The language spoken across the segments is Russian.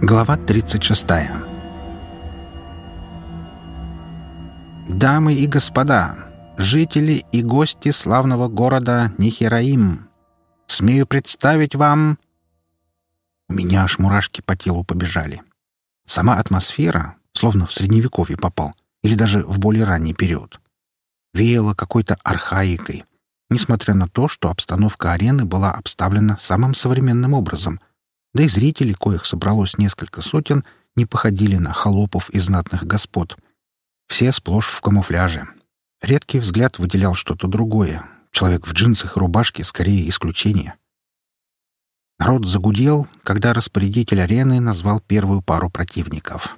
Глава 36 Дамы и господа, жители и гости славного города Нихераим, смею представить вам... У меня аж мурашки по телу побежали. Сама атмосфера, словно в Средневековье попал, или даже в более ранний период. Веяла какой-то архаикой, несмотря на то, что обстановка арены была обставлена самым современным образом — да и зрители, коих собралось несколько сотен, не походили на холопов и знатных господ. Все сплошь в камуфляже. Редкий взгляд выделял что-то другое. Человек в джинсах и рубашке скорее исключение. Народ загудел, когда распорядитель арены назвал первую пару противников.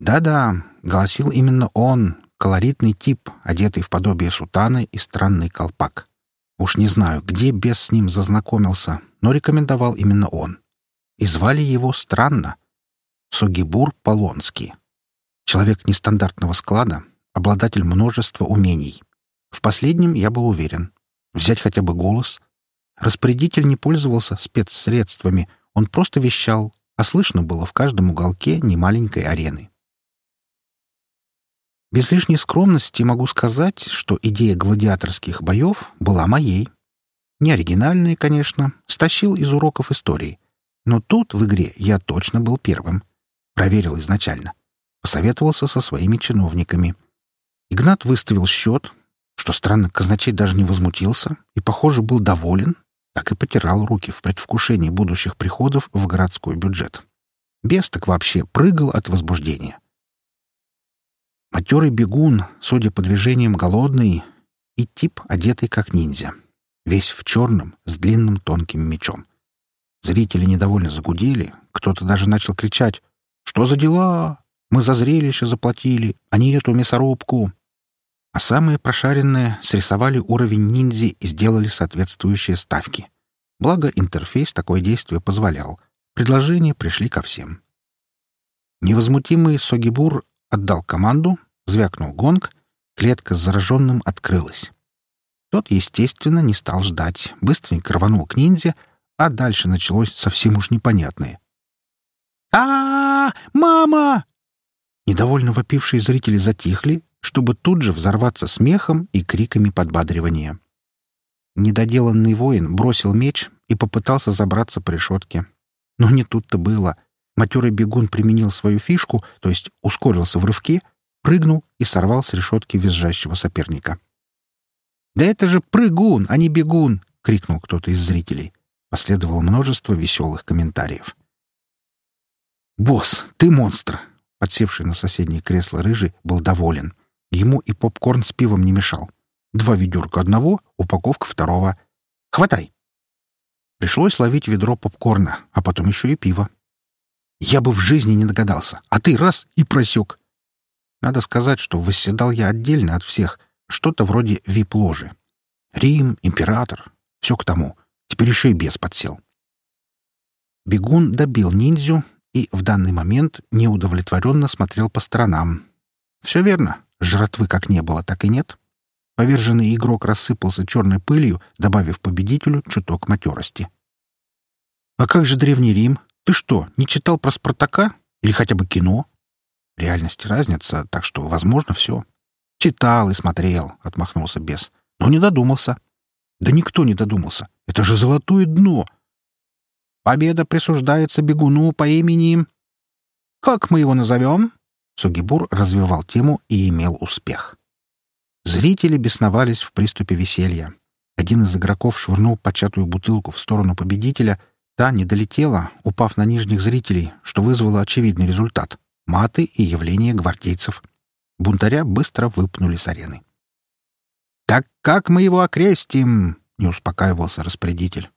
«Да-да», — голосил именно он, колоритный тип, одетый в подобие сутаны и странный колпак. Уж не знаю, где бес с ним зазнакомился, но рекомендовал именно он и звали его странно — Сугибур Полонский. Человек нестандартного склада, обладатель множества умений. В последнем я был уверен. Взять хотя бы голос. Распорядитель не пользовался спецсредствами, он просто вещал, а слышно было в каждом уголке немаленькой арены. Без лишней скромности могу сказать, что идея гладиаторских боев была моей. Не оригинальная, конечно, стащил из уроков истории — но тут, в игре, я точно был первым. Проверил изначально. Посоветовался со своими чиновниками. Игнат выставил счет, что странно, казначей даже не возмутился и, похоже, был доволен, так и потирал руки в предвкушении будущих приходов в городской бюджет. Бес так вообще прыгал от возбуждения. Матерый бегун, судя по движениям, голодный, и тип, одетый как ниндзя. Весь в черном, с длинным тонким мечом. Зрители недовольно загудели, кто-то даже начал кричать «Что за дела? Мы за зрелище заплатили, а не эту мясорубку!» А самые прошаренные срисовали уровень ниндзи и сделали соответствующие ставки. Благо, интерфейс такое действие позволял. Предложения пришли ко всем. Невозмутимый Согибур отдал команду, звякнул гонг, клетка с зараженным открылась. Тот, естественно, не стал ждать, быстренько рванул к ниндзя, а дальше началось совсем уж непонятное. а, -а, -а Мама!» Недовольно вопившие зрители затихли, чтобы тут же взорваться смехом и криками подбадривания. Недоделанный воин бросил меч и попытался забраться по решетке. Но не тут-то было. Матерый бегун применил свою фишку, то есть ускорился в рывке, прыгнул и сорвал с решетки визжащего соперника. «Да это же прыгун, а не бегун!» — крикнул кто-то из зрителей. Последовало множество веселых комментариев. «Босс, ты монстр!» Подсевший на соседнее кресло рыжий был доволен. Ему и попкорн с пивом не мешал. Два ведерка одного, упаковка второго. «Хватай!» Пришлось ловить ведро попкорна, а потом еще и пиво. Я бы в жизни не догадался, а ты раз и просек. Надо сказать, что восседал я отдельно от всех, что-то вроде вип-ложи. Рим, император, все к тому. Теперь еще и бес подсел. Бегун добил ниндзю и в данный момент неудовлетворенно смотрел по сторонам. Все верно. Жратвы как не было, так и нет. Поверженный игрок рассыпался черной пылью, добавив победителю чуток матерости. «А как же Древний Рим? Ты что, не читал про Спартака? Или хотя бы кино?» «Реальность разница, так что, возможно, все». «Читал и смотрел», — отмахнулся бес. «Но не додумался». «Да никто не додумался. Это же золотое дно. Победа присуждается бегуну по имени... Как мы его назовем? Сугибур развивал тему и имел успех. Зрители бесновались в приступе веселья. Один из игроков швырнул початую бутылку в сторону победителя. Та не долетела, упав на нижних зрителей, что вызвало очевидный результат — маты и явление гвардейцев. Бунтаря быстро выпнули с арены. «Так как мы его окрестим?» — не успокаивался распорядитель.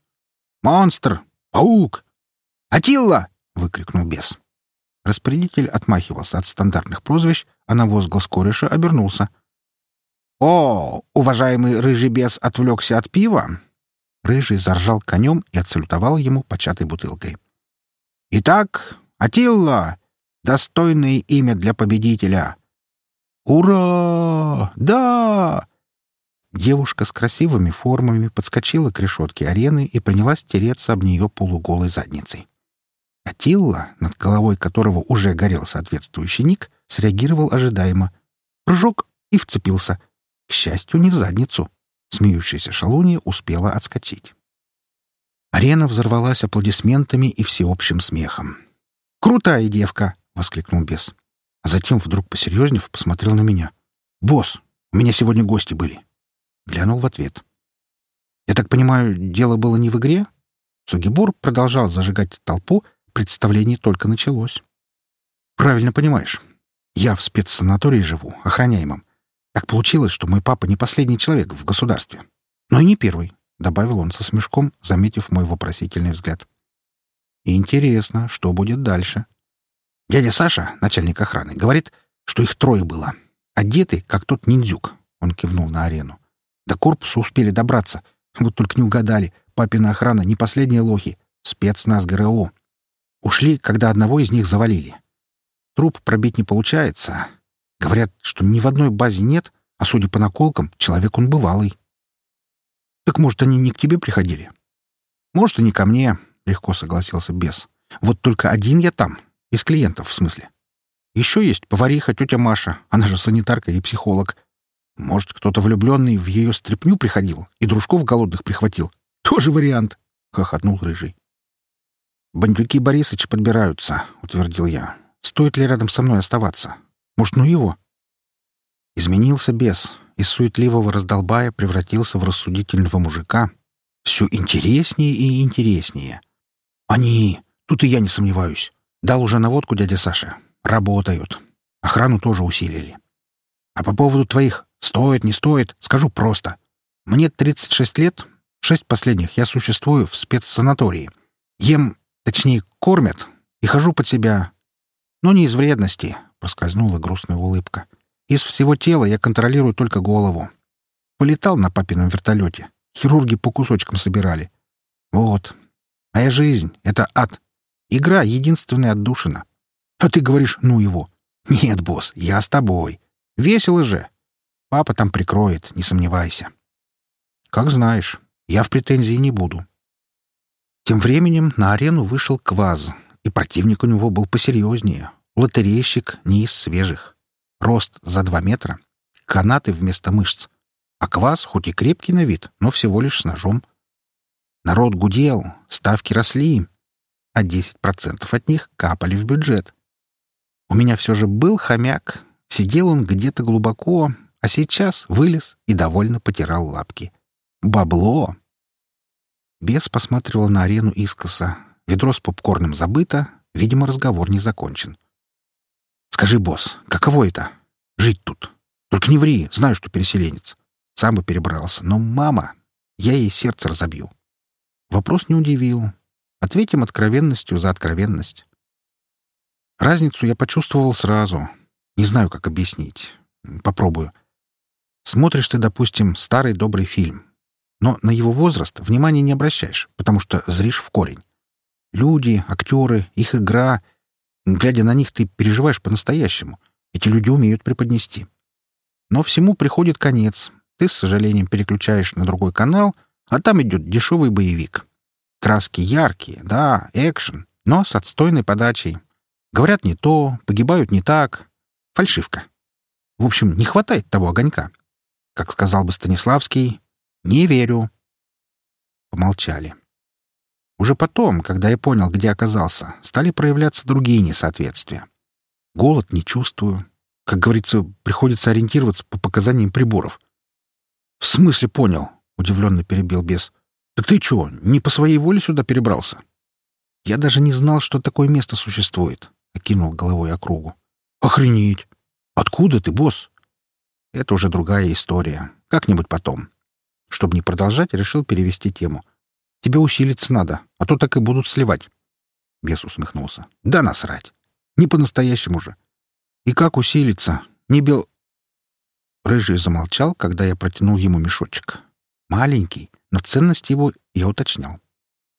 «Монстр! Паук! Атилла!» — выкрикнул бес. Распорядитель отмахивался от стандартных прозвищ, а на возглас кореша обернулся. «О, уважаемый рыжий бес отвлекся от пива!» Рыжий заржал конем и отсалютовал ему початой бутылкой. «Итак, Атилла! Достойное имя для победителя!» «Ура! Да! Девушка с красивыми формами подскочила к решетке арены и принялась тереться об нее полуголой задницей. Атилла, над головой которого уже горел соответствующий ник, среагировал ожидаемо. Прыжок и вцепился. К счастью, не в задницу. Смеющаяся шалунья успела отскочить. Арена взорвалась аплодисментами и всеобщим смехом. «Крутая девка!» — воскликнул бес. А затем, вдруг посерьезнев, посмотрел на меня. «Босс, у меня сегодня гости были». Глянул в ответ. «Я так понимаю, дело было не в игре?» Сугибур продолжал зажигать толпу, представление только началось. «Правильно понимаешь. Я в спецсанатории живу, охраняемом. Так получилось, что мой папа не последний человек в государстве. Но и не первый. — добавил он со смешком, заметив мой вопросительный взгляд. «Интересно, что будет дальше?» «Дядя Саша, начальник охраны, говорит, что их трое было. Одеты, как тот ниндзюк», — он кивнул на арену. «До корпуса успели добраться. Вот только не угадали. Папина охрана не последние лохи. Спецназ ГРО. Ушли, когда одного из них завалили. Труп пробить не получается. Говорят, что ни в одной базе нет, а, судя по наколкам, человек он бывалый. «Так, может, они не к тебе приходили?» «Может, и не ко мне», — легко согласился бес. «Вот только один я там. Из клиентов, в смысле. Еще есть повариха, тетя Маша. Она же санитарка и психолог. Может, кто-то влюбленный в ее стряпню приходил и дружков голодных прихватил. Тоже вариант», — хохотнул Рыжий. «Бандюки Борисыч подбираются», — утвердил я. «Стоит ли рядом со мной оставаться? Может, ну его?» Изменился бес, из суетливого раздолбая превратился в рассудительного мужика. Все интереснее и интереснее. Они, тут и я не сомневаюсь, дал уже наводку дядя Саша. Работают. Охрану тоже усилили. А по поводу твоих «стоит, не стоит» скажу просто. Мне 36 лет, шесть последних я существую в спецсанатории. Ем, точнее, кормят и хожу под себя. Но не из вредности, — проскользнула грустная улыбка. — из всего тела я контролирую только голову. Полетал на папином вертолете. Хирурги по кусочкам собирали. Вот. Моя жизнь — это ад. Игра — единственная отдушина. А ты говоришь, ну его. Нет, босс, я с тобой. Весело же. Папа там прикроет, не сомневайся. Как знаешь, я в претензии не буду. Тем временем на арену вышел Кваз, и противник у него был посерьезнее. Лотерейщик не из свежих. Рост за два метра, канаты вместо мышц, а квас хоть и крепкий на вид, но всего лишь с ножом. Народ гудел, ставки росли, а 10% от них капали в бюджет. У меня все же был хомяк, сидел он где-то глубоко, а сейчас вылез и довольно потирал лапки. Бабло! Бес посматривал на арену искоса. Ведро с попкорном забыто, видимо, разговор не закончен. Скажи, босс, каково это? Жить тут. Только не ври, знаю, что переселенец. Сам бы перебрался. Но мама... Я ей сердце разобью. Вопрос не удивил. Ответим откровенностью за откровенность. Разницу я почувствовал сразу. Не знаю, как объяснить. Попробую. Смотришь ты, допустим, старый добрый фильм. Но на его возраст внимания не обращаешь, потому что зришь в корень. Люди, актеры, их игра — Глядя на них, ты переживаешь по-настоящему. Эти люди умеют преподнести. Но всему приходит конец. Ты с сожалением переключаешь на другой канал, а там идет дешевый боевик. Краски яркие, да, экшен, но с отстойной подачей. Говорят не то, погибают не так. Фальшивка. В общем, не хватает того огонька. Как сказал бы Станиславский, «Не верю». Помолчали. Уже потом, когда я понял, где оказался, стали проявляться другие несоответствия. Голод не чувствую. Как говорится, приходится ориентироваться по показаниям приборов. — В смысле понял? — удивленно перебил бес. — Так ты чего, не по своей воле сюда перебрался? — Я даже не знал, что такое место существует, — окинул головой округу. — Охренеть! Откуда ты, босс? — Это уже другая история. Как-нибудь потом. Чтобы не продолжать, решил перевести тему — Тебе усилиться надо, а то так и будут сливать. Бес усмехнулся. Да насрать. Не по-настоящему же. И как усилиться? Не бел... Рыжий замолчал, когда я протянул ему мешочек. Маленький, но ценность его я уточнял.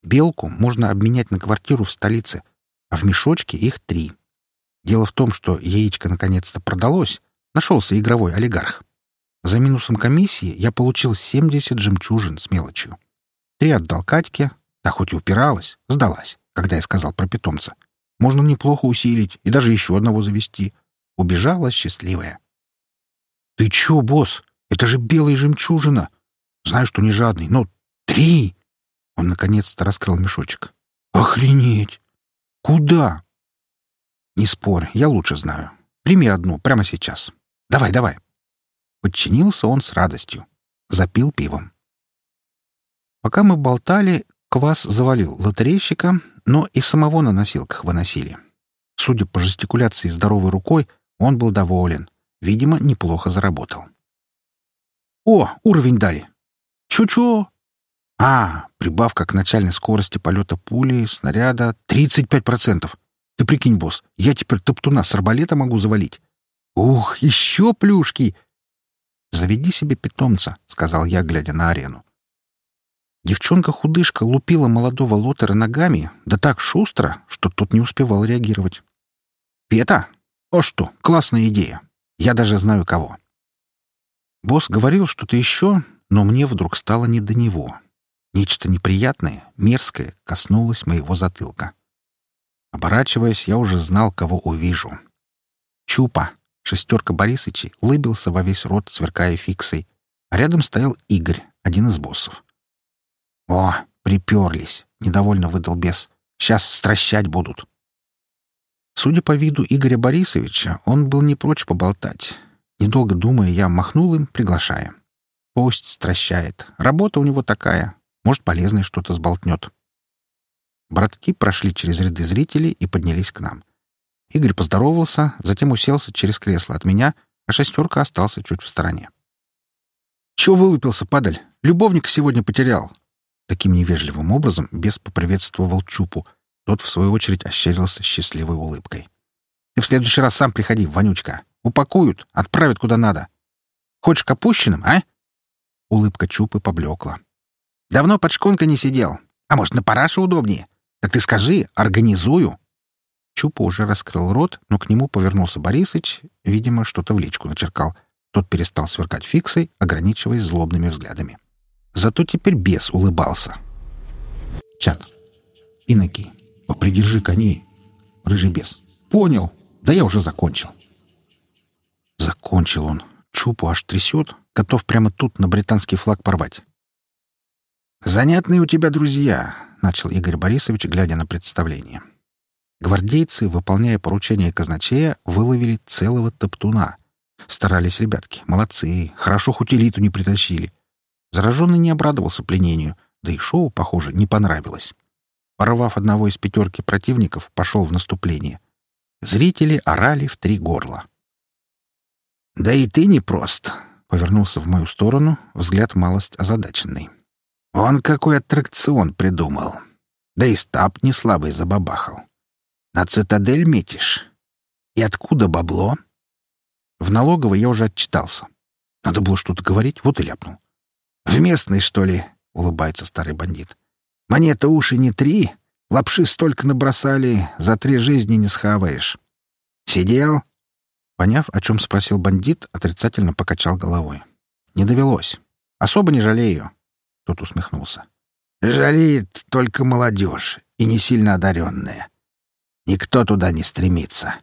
Белку можно обменять на квартиру в столице, а в мешочке их три. Дело в том, что яичко наконец-то продалось. Нашелся игровой олигарх. За минусом комиссии я получил 70 жемчужин с мелочью. Три отдал Катьке, та хоть и упиралась, сдалась, когда я сказал про питомца. Можно неплохо усилить и даже еще одного завести. Убежала счастливая. «Ты чё, босс? Это же белая жемчужина! Знаю, что не жадный, но три!» Он наконец-то раскрыл мешочек. «Охренеть! Куда?» «Не спорь, я лучше знаю. Прими одну прямо сейчас. Давай, давай!» Подчинился он с радостью. Запил пивом. Пока мы болтали, квас завалил лотерейщика, но и самого на носилках выносили. Судя по жестикуляции здоровой рукой, он был доволен. Видимо, неплохо заработал. «О, уровень дали!» «Чу-чу!» «А, прибавка к начальной скорости полета пули, снаряда — 35%. Ты прикинь, босс, я теперь топтуна с арбалета могу завалить. Ух, еще плюшки!» «Заведи себе питомца», — сказал я, глядя на арену. Девчонка-худышка лупила молодого лотера ногами, да так шустро, что тот не успевал реагировать. «Пета? О что, классная идея. Я даже знаю кого». Босс говорил что-то еще, но мне вдруг стало не до него. Нечто неприятное, мерзкое коснулось моего затылка. Оборачиваясь, я уже знал, кого увижу. Чупа, шестерка Борисычей, лыбился во весь рот, сверкая фиксой, а рядом стоял Игорь, один из боссов. «О, приперлись!» — недовольно выдал бес. «Сейчас стращать будут». Судя по виду Игоря Борисовича, он был не прочь поболтать. Недолго думая, я махнул им, приглашая. Пусть стращает. Работа у него такая. Может, полезное что-то сболтнет. Братки прошли через ряды зрителей и поднялись к нам. Игорь поздоровался, затем уселся через кресло от меня, а шестерка остался чуть в стороне. «Чего вылупился, падаль? Любовника сегодня потерял. Таким невежливым образом бес поприветствовал Чупу. Тот, в свою очередь, ощерился счастливой улыбкой. «Ты в следующий раз сам приходи, вонючка. Упакуют, отправят куда надо. Хочешь к а?» Улыбка Чупы поблекла. «Давно под шконкой не сидел. А может, на параше удобнее? Так ты скажи, организую». Чупа уже раскрыл рот, но к нему повернулся Борисыч, видимо, что-то в личку начеркал. Тот перестал сверкать фиксой, ограничиваясь злобными взглядами. Зато теперь бес улыбался. Чат. Иноки, попридержи коней. Рыжий бес. Понял. Да я уже закончил. Закончил он. Чупу аж трясет, готов прямо тут на британский флаг порвать. «Занятные у тебя друзья», — начал Игорь Борисович, глядя на представление. Гвардейцы, выполняя поручение казначея, выловили целого топтуна. Старались ребятки, молодцы, хорошо хоть элиту не притащили. Зараженный не обрадовался пленению, да и шоу, похоже, не понравилось. Порвав одного из пятерки противников, пошел в наступление. Зрители орали в три горла. «Да и ты непрост», — повернулся в мою сторону, взгляд малость озадаченный. «Он какой аттракцион придумал. Да и стаб не слабый забабахал. На цитадель метишь. И откуда бабло?» В налоговой я уже отчитался. Надо было что-то говорить, вот и ляпнул. «В местной, что ли?» — улыбается старый бандит. «Монета уши не три. Лапши столько набросали, за три жизни не схаваешь. Сидел?» Поняв, о чем спросил бандит, отрицательно покачал головой. «Не довелось. Особо не жалею». Тот усмехнулся. «Жалеет только молодежь и не сильно одаренная. Никто туда не стремится.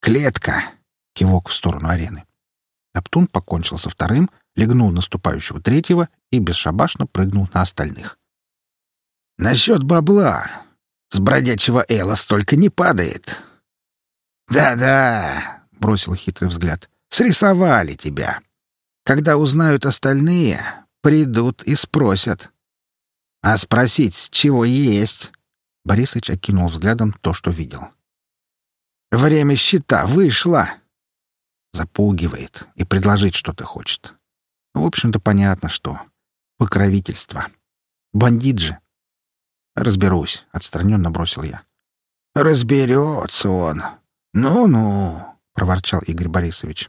Клетка!» — кивок в сторону арены. Топтун покончил со вторым — легнул наступающего третьего и бесшабашно прыгнул на остальных. «Насчет бабла. С бродячего Эла столько не падает». «Да-да», — бросил хитрый взгляд, — «срисовали тебя. Когда узнают остальные, придут и спросят». «А спросить, с чего есть?» Борисыч окинул взглядом то, что видел. «Время счета вышло!» Запугивает и предложить что-то хочет. В общем-то, понятно, что. Покровительство. Бандит же. Разберусь, отстраненно бросил я. Разберется он. Ну-ну, проворчал Игорь Борисович.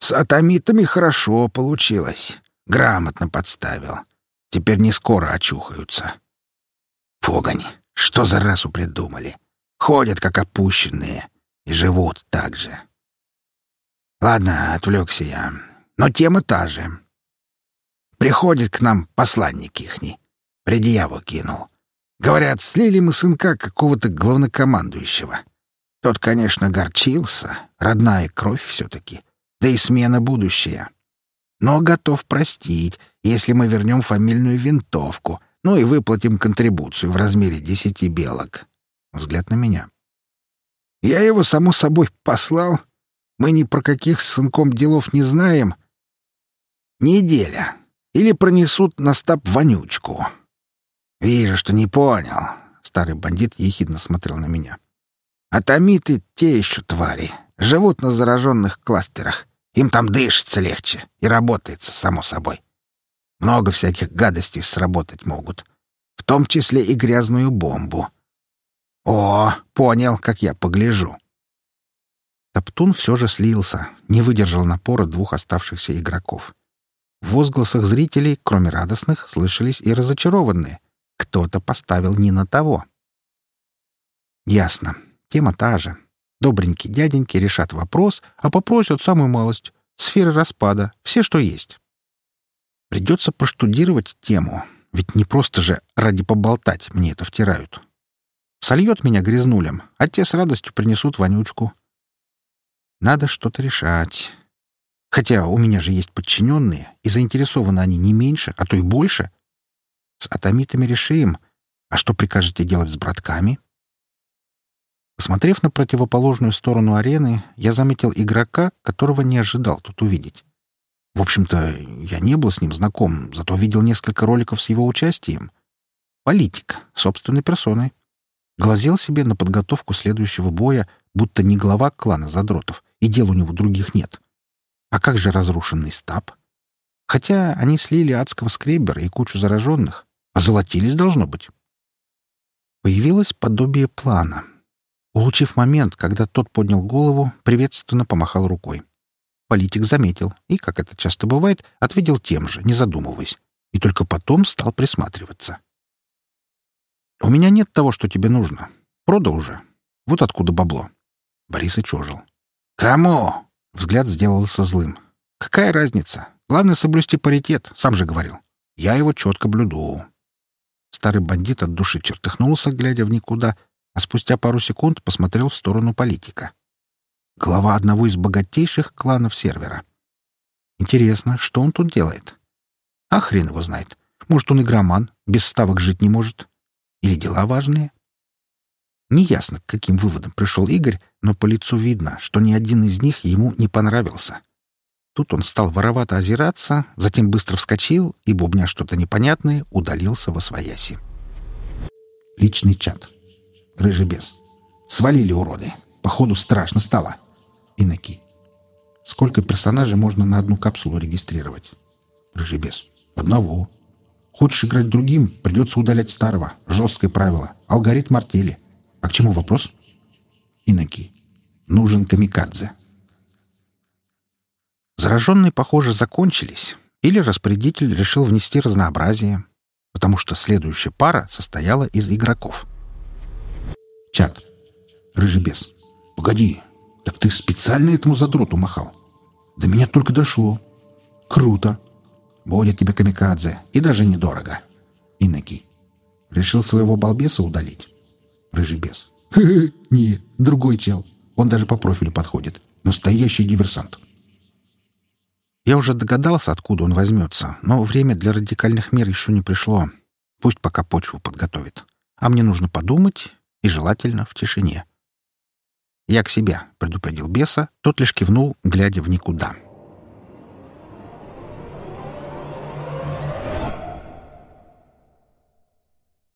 С атомитами хорошо получилось. Грамотно подставил. Теперь не скоро очухаются. Погонь, что за расу придумали? Ходят, как опущенные, и живут так же. Ладно, отвлекся я но тема та же. Приходит к нам посланник ихний. Предъяву кинул. Говорят, слили мы сынка какого-то главнокомандующего. Тот, конечно, горчился, родная кровь все-таки, да и смена будущая. Но готов простить, если мы вернем фамильную винтовку, ну и выплатим контрибуцию в размере десяти белок. Взгляд на меня. Я его, само собой, послал. Мы ни про каких с сынком делов не знаем. Неделя. Или пронесут на стаб вонючку. Вижу, что не понял. Старый бандит ехидно смотрел на меня. Атомиты те еще твари. Живут на зараженных кластерах. Им там дышится легче и работается, само собой. Много всяких гадостей сработать могут. В том числе и грязную бомбу. О, понял, как я погляжу. Топтун все же слился, не выдержал напора двух оставшихся игроков. В возгласах зрителей, кроме радостных, слышались и разочарованные. Кто-то поставил не на того. Ясно. Тема та же. Добренькие дяденьки решат вопрос, а попросят самую малость. Сферы распада. Все, что есть. Придется проштудировать тему, ведь не просто же ради поболтать мне это втирают. Сольет меня грязнулем, а те с радостью принесут вонючку. Надо что-то решать. Хотя у меня же есть подчиненные, и заинтересованы они не меньше, а то и больше. С атомитами решим. А что прикажете делать с братками? Посмотрев на противоположную сторону арены, я заметил игрока, которого не ожидал тут увидеть. В общем-то, я не был с ним знаком, зато видел несколько роликов с его участием. Политик, собственной персоной. Глазел себе на подготовку следующего боя, будто не глава клана задротов, и дел у него других нет. А как же разрушенный стаб? Хотя они слили адского скребера и кучу зараженных. а золотились должно быть. Появилось подобие плана. Улучив момент, когда тот поднял голову, приветственно помахал рукой. Политик заметил и, как это часто бывает, ответил тем же, не задумываясь, и только потом стал присматриваться. «У меня нет того, что тебе нужно. Продал уже. Вот откуда бабло». Борис очожил. «Кому?» — взгляд сделался злым. «Какая разница? Главное — соблюсти паритет, сам же говорил. Я его четко блюду». Старый бандит от души чертыхнулся, глядя в никуда, а спустя пару секунд посмотрел в сторону политика глава одного из богатейших кланов сервера. Интересно, что он тут делает? А хрен его знает. Может, он игроман, без ставок жить не может? Или дела важные? Неясно, к каким выводам пришел Игорь, но по лицу видно, что ни один из них ему не понравился. Тут он стал воровато озираться, затем быстро вскочил и, бубня что-то непонятное, удалился во свояси. Личный чат. Рыжий бес. Свалили уроды. Походу страшно стало. Иноки. Сколько персонажей можно на одну капсулу регистрировать? Рыжий бес. Одного. Хочешь играть другим, придется удалять старого. Жесткое правило. Алгоритм артели. А к чему вопрос? Иноки. Нужен камикадзе. Зараженные, похоже, закончились. Или распорядитель решил внести разнообразие, потому что следующая пара состояла из игроков. Чат. Рыжий бес. Погоди, так ты специально этому задроту махал? До меня только дошло. Круто. Будет тебе камикадзе. И даже недорого. Иноки. Решил своего балбеса удалить? Рыжий бес. Не, другой чел. Он даже по профилю подходит. Настоящий диверсант. Я уже догадался, откуда он возьмется, но время для радикальных мер еще не пришло. Пусть пока почву подготовит. А мне нужно подумать, и желательно в тишине. «Я к себе», — предупредил беса, тот лишь кивнул, глядя в никуда.